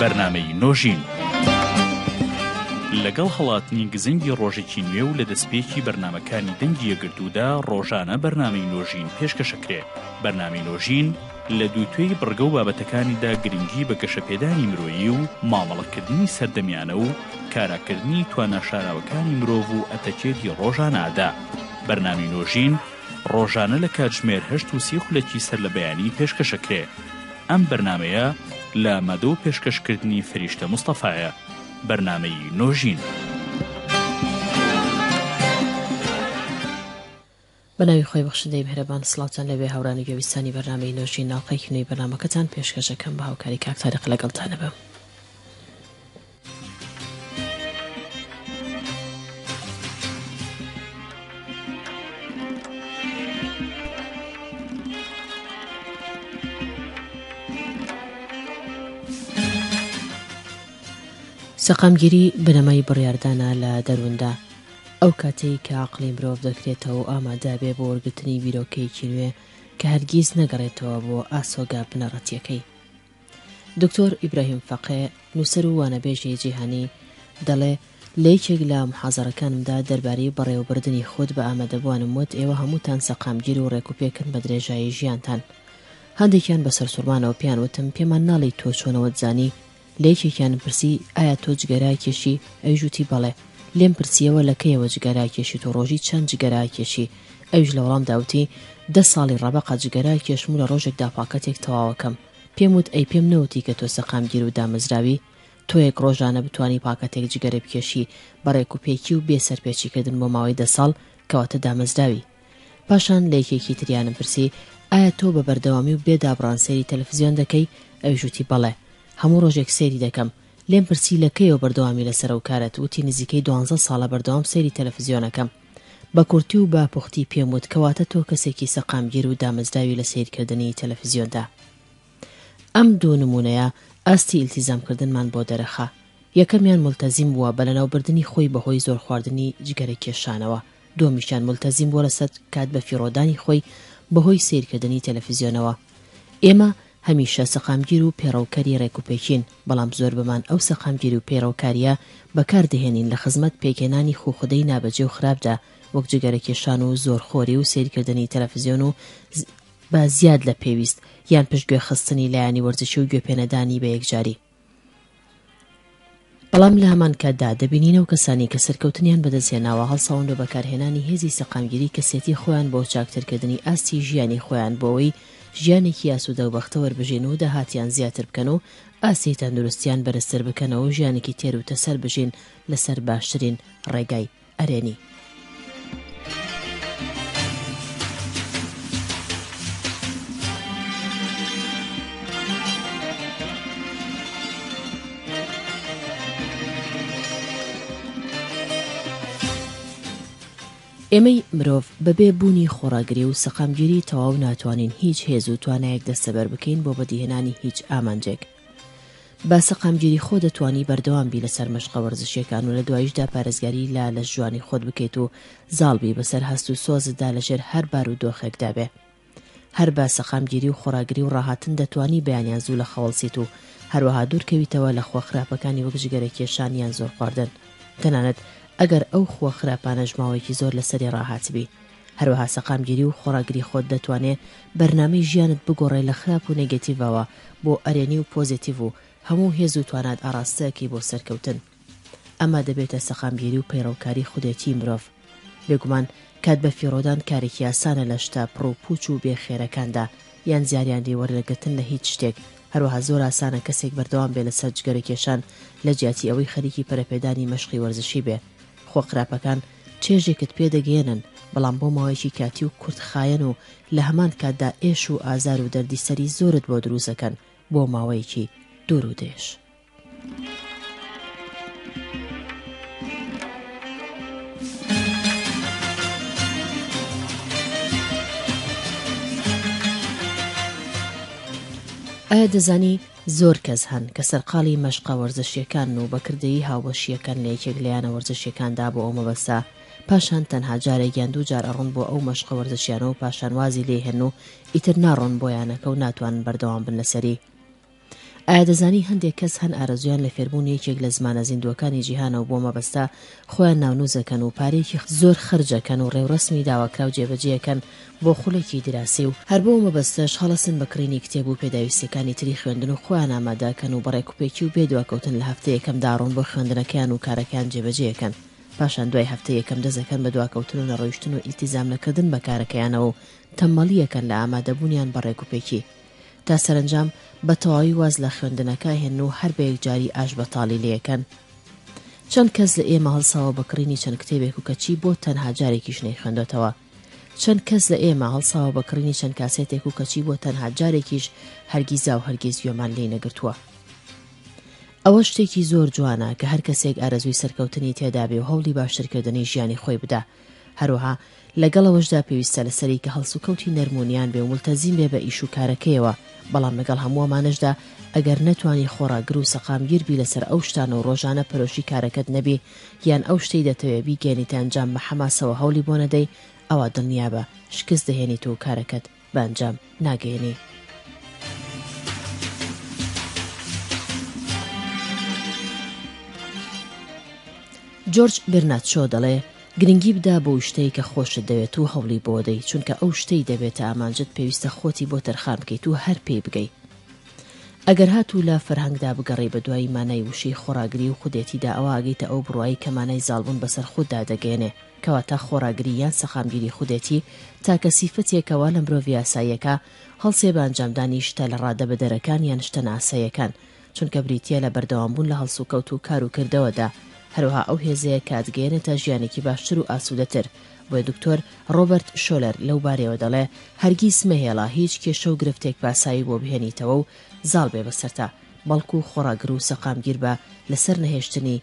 بەرنامەی نۆژین لەگەڵ هەڵاتنی گزنگی ڕۆژێکی نوێ و لە دەستپێکی بەرنمەکانی دەنگی یەگرتوودا ڕۆژانە بەرنامەی نۆژین پێشکەشەکرێ بەرنامی نۆژین لە دووتێی بڕگە و بابەتەکانیدا گرنگی بە گەشەپێدانی مرۆیی و مامەڵەکردنی سەردەمیانە و کاراکردنی تواناشاراوەکانی مرۆڤ و ئەتەکێتی ڕۆژانەدا بەرنامی نۆژین ڕۆژانە لە کاتژمێر هەشت و سی خولەکی سەر لە بەیانی پێشکەشەکرێ ئەم بەرنامەیە لە مەدۆ و پێشکەشکردنی فریشتە مستەفایە بەرنامەی نۆژین. بەناوی خۆی بەخشندەی میهرەبان سڵاوتان لەوێ هاوران و گوێبیستانی بەرنامەی نۆژین ناڵقێکی نوێی بەرنامەکەتان پێشکەشەکەم بە هاوکاری کاک تاریق لەگەڵتانەبم. سەقامگیری بنەمای بڕیاردانە لە دەرووندا، ئەو کاتەی کە عەقڵی مرۆڤ دەکرێتەوە و ئامادەبێ بۆ وەرگرتنی بیرۆکەیەکی نوێ کە هەرگیز نەگەڕێتەوە بۆ ئاسۆگا بنەڕەتییەکەی. دکتۆر ئیبراهیم فەقێ، نووسەر و وانەبێژی جیهانی، دەڵێ، لە یەکێک لە موحازەرەکانمدا دەربارەی بەڕێوەبردنی خود بە ئامادەبووانم وت ئێوە هەمووتان سەقامگیر و ڕێکوپێکن بە درێژایی ژیانتان. هەندێکیان بە سەرسوڕمانەوە پێیان وتم پێمان ناڵێی تۆ چۆنەوەت زانی؟ لە یەکێکیانم پرسی ئایا تۆ جگەرە ئەکێشی؟ ئەویش وتی بەڵێ. لێم پرسییەوە لە کەیەوە جگەرە ئەکێشیت و ڕۆژی چەند جگەرە ئەکێشی؟ ئەویش لە وەڵامدا وتی، دە ساڵی ڕەبەقە جگەرە کێشم و لە ڕۆژێکدا پاکەتێک تەواوەکەم. پێم وت ئەی پێم نەوتی کە تۆ سەقامگیر و دامەزراوی؟ تۆیەک ڕۆژانە بتوانی پاکەتێک جگەرە بکێشی بە ڕێکوپێکی و بێ سەرپێچیکردن بۆ ماوەی دە ساڵ، کەواتە دامەزراوی. پاشان لە یەکێکی تریانم پرسی، ئایا تۆ بە بەردەوامی و بێ دابڕان سەیری تەلەفزیۆن دەکەی؟ ئەویش وتی بەڵێ. هەموو ڕۆژێک سەیری دەکەم. لێم پرسی لە کەیەوە بەردەوامی لەسەر ئەو کارەت؟ وتی نزیکەی دوانزە ساڵە بەردەوام سەیری تەلەفزیۆنەکەم. بە کورتی و بە پوختی پێم وت کەواتە تۆ کەسێکی سەقامگیر و دامەزراوی لە سەیرکردنی تەلەفزیۆندا. ئەم دوو نموونەیە ئاستی ئیلتیزامکردنمان بۆ دەرەخا. یەکەمیان مولتەزیم بووە بە لەناوبردنی خۆی بەهۆی زۆرخواردنی جگەرەکێشانەوە، دووەمیشیان مولتەزیم بووە لەسەر کات بەفیڕۆدانی خۆی بەهۆی سەیرکردنی تەلەفزیۆنەوە. ئێمە هەمیشە سەقامگیر و پێڕەوکەری ڕێکوپێکین، بەڵام زۆربەمان ئەو سەقامگیری و پەیڕەوکارییە بەکار دەهێنین لە خزمەت پێکهێنانی خووخدەی نابەجێ و خراپدا، وەک جگەرەکێشان و زۆرخۆری و سەیرکردنی تەلەفزیۆن و زیاد لە پێویست، یان پشتگوێ خستنی لایەنی وەرزشی و گوێپێنەدانی بە یەکجاری. بەڵام لە هەمان کاتدا دەبینین ئەو کەسانەی کە سەرکەوتنیان بەدەستهێناوە هەڵساون بە بەکارهێنانی هێزی سەقامگیری کەسێتی خۆیان بۆ چاکترکردنی ئاستی ژیانی خۆیان بۆ ئەوەی ژیانێکی ئاسوودەو بەختەوەر بژین و داهاتیان زیاتر بکەن و ئاستی تەندروستیان بەرزتر بکەنەوەو ژیانێکی تێرو تەسەل بژین لەسەر باشترین ڕێگای ئەرێنی. ئێمەی مرۆڤ بەبێ بوونی خۆڕاگری و سەقامگیری تەواو ناتوانین هیچ هێز و توانایەک دەستەبەر بکەین بۆ بەدیهێنانی هیچ ئامانجێک، بە سەقامگیری خۆ دەتوانی بەردەوام بی لەسەر مەشقە وەرزشیەکان و لە دواییشدا پارێزگاری لە لەش جوانی خۆت بکەیت و زاڵ بی بەسەر هەست و سۆزتدا لەژێر هەر بار و دۆخێکدا بێ هەر بە سەقامگیری و خۆڕاگری و ڕاهاتن دەتوانی بەیانیان زوو لە خەوەڵسیت و هەروەها دوورکەویتەوە لە خووە خراپەکانی وەک جگەرە کێشان یان زۆر خواردن تەنانەت ئەگەر ئەو خووە خراپانەش ماوەیەکی زۆر لەسەری ڕاهاتبی هەروەها سەقامگیری و خۆڕاگری خۆت دەتوانێ بەرنامەی ژیانت بگۆڕێ لە خراپ و نێگەتیڤەوە بۆ ئەرێنی و پۆزێتیڤ و هەموو هێز و توانات ئاڕاستەکەی بۆ سەرکەوتن ئەمە دەبێتە سەقامگیری و پەیڕەوکاری خودێتیی مرۆڤ بێگومان کات بەفیڕۆدان کارێکی ئاسانە لە شتە پڕ و پووچ و بێ خێرەکاندا یان زیاریان لێ وەرنەگرتن لە هیچ شتێک هەروەها زۆر ئاسانە کەسێک بەردەوام بێ لەسەر جگەرەکێشان لە جیاتی ئەوەی خەریکی پەرەپێدانی مەشقی وەرزشی بێ خۆ خراپەکان چێژێکت پێ دەگەیەنن، بەڵام بۆ ماوەیەکی کاتی و کورتخایەن و لە هەمان کاتدا ئێش و ئازار و دەردیسەری زۆرت بۆ دروست دەکەن بۆ ماوەیەکی دوور و درێژ. ئایا دەزانی زۆر کەس هەن کە سەرقاڵی مەشقە وەرزشیەکانن و بەکردەیی هاوبەشییەکەن لە یەکێک لە یانە وەرزشیەکاندا بۆ ئەو مەبەستە، پاشان تەنها جارێک یان دوو جار ئەڕۆن بۆ ئەو مەشقە وەرزشیانە و پاشان وازی لێهێن و ئیتر ناڕۆن بۆ یانەکە و ناتوانن بەردەوام بن لەسەری. ئایا دەزانی هەندێک کەس هەن ئارەزویان لە فێربوونی یەکێک لە زمانە زیندووەکانی جیهانە و بۆ مەبەستە خۆیان ناونوزەکەن و پارەیەکی زۆر خەرجەکەن و ڕێورەسمی داواکراو جێبەجێەکەن بۆ خولێکی دراسی و هەر بەو مەبەستەش هەڵەسن بە کڕینی کتێب و پێداویستیەکانی تری خوێندن و خۆیان ئامادەکەن و بەڕێکوپێکی و بێ دواکەوتن لە هەفتەی یەکەم داڕۆن بۆ خوێندنەکەیان و کارەکەیان جێبەجێەکەن پاشان دوای هەفتەی یەکەم دەستەکەن بە دواکەوتن و نەڕۆیشتن و ئیلتیزام نەکردن بە کارەکەیانەوە و تەمەڵیەکەن لە ئامادەبونیان بە ڕێکوپێکی تا سەرەنجام بە تەواوی واز لە خوێندنەکە هێن و هەر بەیەکجاری ئاشبەتاڵی لێکەن. چەند کەس لە ئێمە هەڵساوە بە کڕینی چەند کتێبێک و کەچی بۆ تەنها جارێکیش نەیخوێندۆتەوە؟ چەند کەس لە ئێمە هەڵساوە بە کڕینی چەند کاسێتێک و کەچی بۆ تەنها جارێکیش هەرگیزا و هەرگیز گوێمان لێی نەگرتووە؟ ئەوە شتێکی زۆر جوانە کە هەر کەسێک ئارەزووی سەرکەوتنی تێدابێ و هەوڵی باشترکردنی ژیانی خۆی بدا، هەروەها لەگەڵ ئەوەشدا پێویستە لەسەری کە هەڵسوکەوتی نەرم و نیان بێ و مولتەزیم بێ بە ئیش و کارەکەیەوە، بەڵام لەگەڵ هەموو ئەمانەشدا ئەگەر نەتوانی خۆڕاگر و سەقامگیر بی لەسەر ئەو شتانە و ڕۆژانە پەرۆشی کارەکەت نەبی یان ئەو شتەی دەتەوێ بیگەیەنیتە ئەنجام بە حەماسەوە هەوڵی بۆ نەدەی ئەوا دڵنیابە شکست دەهێنیت و کارەکەت بە ئەنجام ناگەیەنی. جۆرج بێرنات شۆ دەڵێ، گرنگی بدە بۆ و شتەی کە خۆشت دەوێت و هەوڵی بۆ دەی، چونکە ئەو شتەی دەبێتە ئامانجت پێویستە خۆتی بۆ تەرخان بکەیت و هەر پێی بگەی. ئەگەر هاتوو لە فەرهەنگدا بگەڕێی بە دوای مانای وشەی خۆڕاگری و خودێتیدا ئەوا ئەگەیتە ئەو بڕوایەی کە مانای زاڵبوون بەسەر خوددا دەگەیەنێ. کەواتە خۆڕاگری یان سەقامگیری خودێتی تاکە سیفەتێکە وا لە مرۆڤی ئاساییەکە هەڵسێ بە ئەنجامدانی شتە لەڕادەبەدەرەکان یان شتە نائاساییەکان، چونکە بریتییە لە بەردەوامبوون لە هەڵسوکەوت و کار و کردەوەدا، هەروەها ئەو هێزەیە کە ئەتگەیەنێتە ژیانێکی باشتر و ئاسوودەتر، بۆیە دکتۆر، ڕۆبەرت شۆلەر، لەو بارەیەوە دەڵێ، هەرگیز مەهێڵە هیچ کێشە و گرفتێک پاساوی بۆ بهێنیتەوە و زاڵ بێ بەسەرتا، بەڵکو خۆڕاگر و سەقامگیر بە لەسەر نەهێشتنی،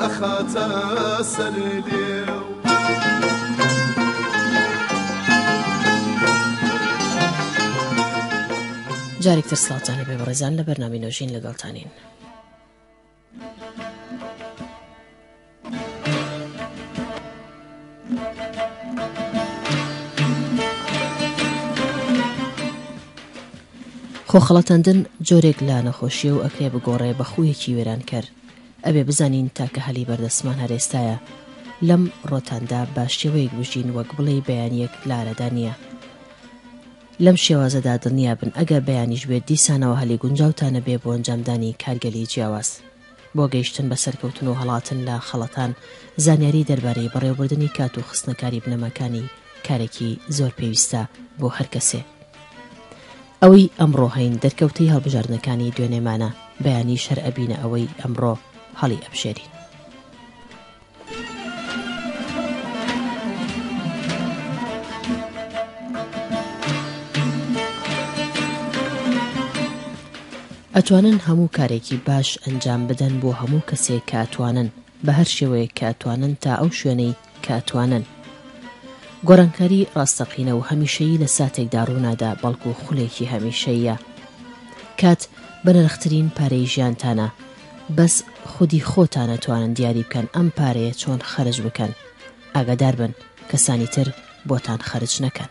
ئەخاتە سەر لێو. جارێک تر سڵاوتان لەبێ بەڕێزان لە بەرنامی نۆژین لەگەڵتانین. خۆخەڵەتەندن جۆرێک لە نەخۆشیە و ئەکرێ بگۆڕێ بە خویەکی وێرانکەر ئەبێ بزانین تاکە هەلی بەردەستمان هەر ئێستایە لەم ڕۆتاندا باششێوەیەک بژین وەک بڵێ بەیانیەک لارەدا نییە لەم شێوازەدا دڵنیا بن ئەگە بەیانیش بێت دیسانەوە هەلی گونجاوتانە بێ بۆ ئەنجامدانی کارگەلی جیاواز بۆ گەیشتن بە سەرکەوتن و هەڵاتن لە خەڵەتان زانیاری دەربارەی بەڕێوبردننی کات و خستنەکاری بنەماکانی کارێکی زۆر پێویستە بۆ هەر کەسێ ئەوەی ئەمڕۆ هەین دەرکەوتەی هەڵبژاردنەکانی دوێنێمانە، بەیانیش هەر ئەبینە ئەوەی ئەمڕۆ هەڵی ئەبژێرین. ئەتوانن هەموو کارێکی باش ئەنجام بدەن بۆ هەموو کەسێک کە ئەتوانن، بە هەر شێوەیەک کە ئەتوانن تا ئەو شوێنەی کە ئەتوانن گۆرانکاری ڕاستەقینە و هەمیشەیی لە ساتێکدا ڕوونادا بەڵکو خولێکی هەمیشەیە کات بەنرخترین پارەی ژیانتانە بەس خودی خۆتانە توانن دیاری بکەن ئەم پارەیە چۆن خەرج بکەن ئاگادار بن کەسانی تر بۆتان خەرج نەکەن.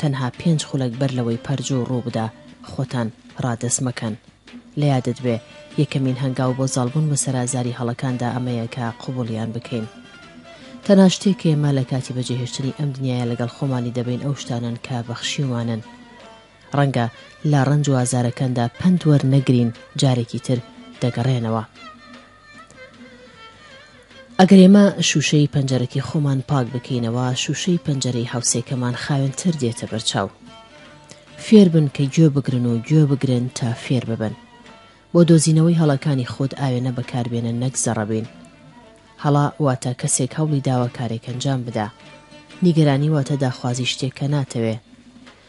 تەنها پێنج خولەک بەر لەوەی پەرجوو ڕوو بدا خۆتان ڕادەست مەکەن. لە یادت بێ یەکەمین هەنگاو بۆ زاڵبوون بەسەر ئازاری هەڵەکاندا ئەمەیە کە قبوڵیان بکەین. تەنها شتێک کە ئێمە لە کاتی بەجێهێشتنی ئەم دنیایە لەگەڵ خۆمانی دەبەین ئەو شتانەن کە بەخشیومانن. ڕەنگە لە ڕەنج و ئازارەکاندا پەند وەرنەگرین جارێکی تر دەگەڕێنەوە. ئەگەر ئێمە شووشەی پەنجەرەکەی خۆمان پاک بکەینەوە شووشەی پەنجەرەی هاوسێکەمان خاوێنتر دێتە بەرچاو فێربن کە گوێ بگرن و گوێ بگرن تا فێر ببن بۆ دۆزینەوەی هەڵەکانی خۆت ئاوێنە بەکاربێنە نەک زەڕەبین هەڵا واتە کەسێک هەوڵی داوە کارێک ئەنجام بدا نیگەرانی واتە داخوازی شتێک کە ناتەوێ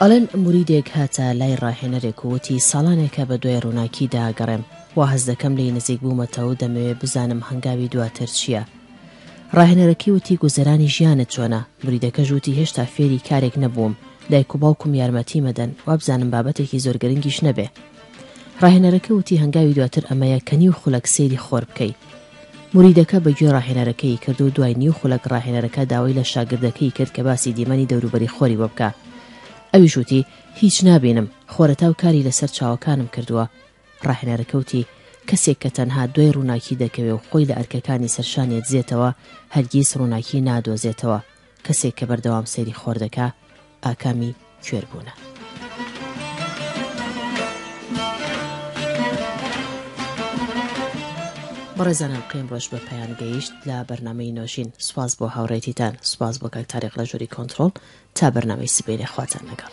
ئەڵێن موریدێک هاتە لای ڕاهێنەرێک و وتی ساڵانێکە بە دوای ڕووناکیدا ئەگەڕێم، وا هەست دەکەم لێی نزیک بوومەتەوە و دەمەوێ بزانم هەنگاوی دواتر چییە؟ ڕاهێنەرەکەی وتی گوزەرانی ژیانت چۆنە؟ موریدەکەش وتی هێشتا فێری کارێک نەبووم، دایک و باوکم یارمەتیم ئەدەن، وابزانم بابەتێکی زۆر گرنگیش نەبێ. ڕاهێنەرەکە وتی هەنگاوی دواتر ئەمەیە کە نیو خولەک سەیری خۆر بکەی. موریدەکە بە گوێ ڕاهێنەرەکەیی کرد و دوای نیو خولەک ڕاهێنەرەکە داوای لە شاگردەکەیی کرد کە باسی دیمەنی دەوروبەری خۆری بۆ بکا. ئەویش وتی، هیچ نابینم، خۆرەتاو کاری لەسەر چاوەکانم کردووە. ڕاهێنەرەکە وتی، کەسێک کە تەنها دوای ڕووناکی دەکەوێ و خۆی لە ئەرکەکانی سەرشانێ دزێتەوە، هەرگیز ڕووناکی نادۆزێتەوە. کەسێک کە بەردەوام سەیری خۆر دەکا ئاکامی کوێر بوونە. بەڕێزانم قیم ڕۆژ بە پایان گەیشت لە بەرنمەی نۆژین سواز بۆ هاوڕێتیتان سواز بۆ کاکتارێک لە ژووری کۆنتترۆل تا بەرنمەی سبەی لە خواتان لەگەڵ.